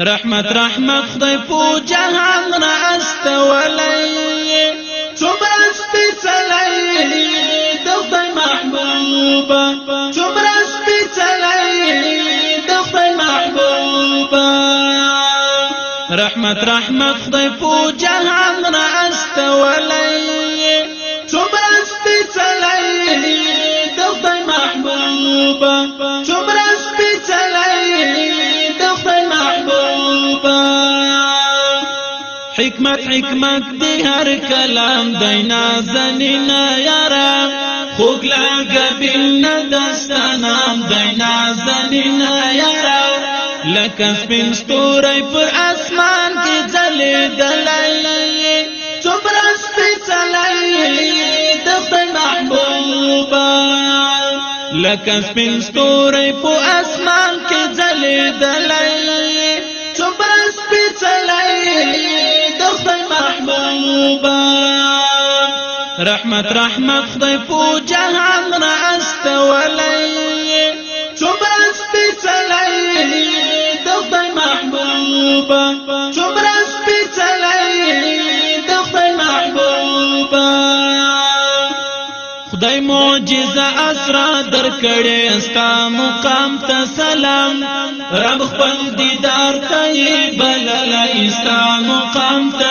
رحمت رحمت خدای په جهان را است استولای څومره سپېڅلی د خدای محبوبه څومره سپېڅلی د خدای محبوبه رحمت رحمت خدای په جهان را است استولای حکمت حکمت دی هر کلام دینا زنینا یارا خوک لگا بین دستانام دینا زنینا یارا لکه سپین ستوری پر اسمان کی زلی دلائی چمرا سپی چلائی دخل محبوبا لکه سپین ستوری پر اسمان کی زلی دلائی چمرا سپی چلائی رحمت رحمت خدای په جهان را استولای څومره سپېڅلی د خدای محبوب څومره سپېڅلی د خدای محبوب خدای معجزه اسرا درکړې استا مقام ته سلام رب خپل دیدار ته بلل استا مقام ته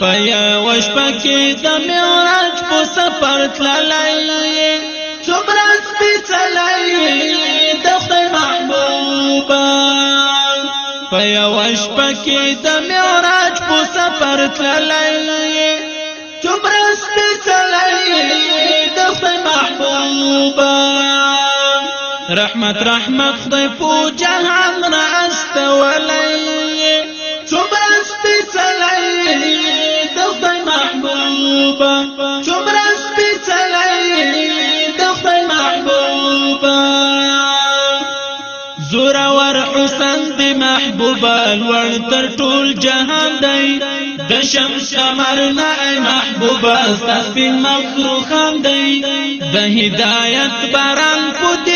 پیا وش پکې د معراج په سفر تللای څومره سپېڅلای د خدای محبوبا پیا وش پکې د معراج په سفر تللای څومره سپېڅلای د خدای محبوبا رحمت رحمت خدای په جهان را استولای څومره زورا ور حسن دی محبوب الوړ تر ټول جهان دی د شمس قمر نه محبوب استفین مخروخان دی د هدایت باران پوتی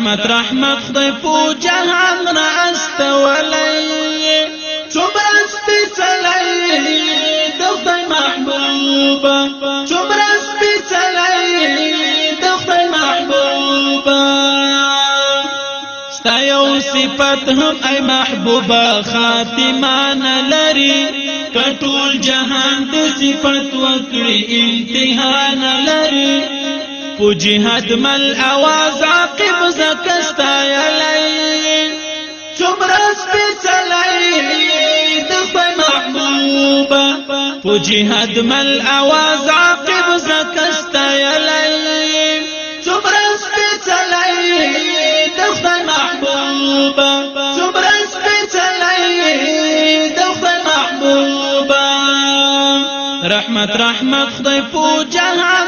رحمت رحمت خدای په جهان را استولای څومره سپېڅلی د خدای محبوب څومره سپېڅلی د خدای محبوب ستا یو صفت هم ای محبوبه خاتمه نه لري که ټول جهان د صفت وکړي انتها نه لري په جهاد مل اواز عقب زکستا یا یلی څومره سپېڅلی د خپل محبوبه په جهاد مل اواز عقب زکستا یلی څومره سپېڅلی د خپل محبوبه څومره سپېڅلی د خپل محبوبه رحمت رحمت خدای په جهاد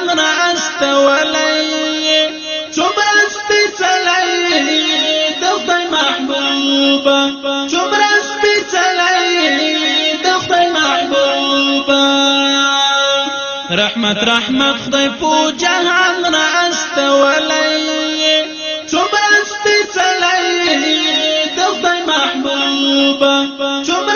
رحمت رحمت خدای جهان رأست ولي څومره سپېڅلی سلي خدای محبوبه څومره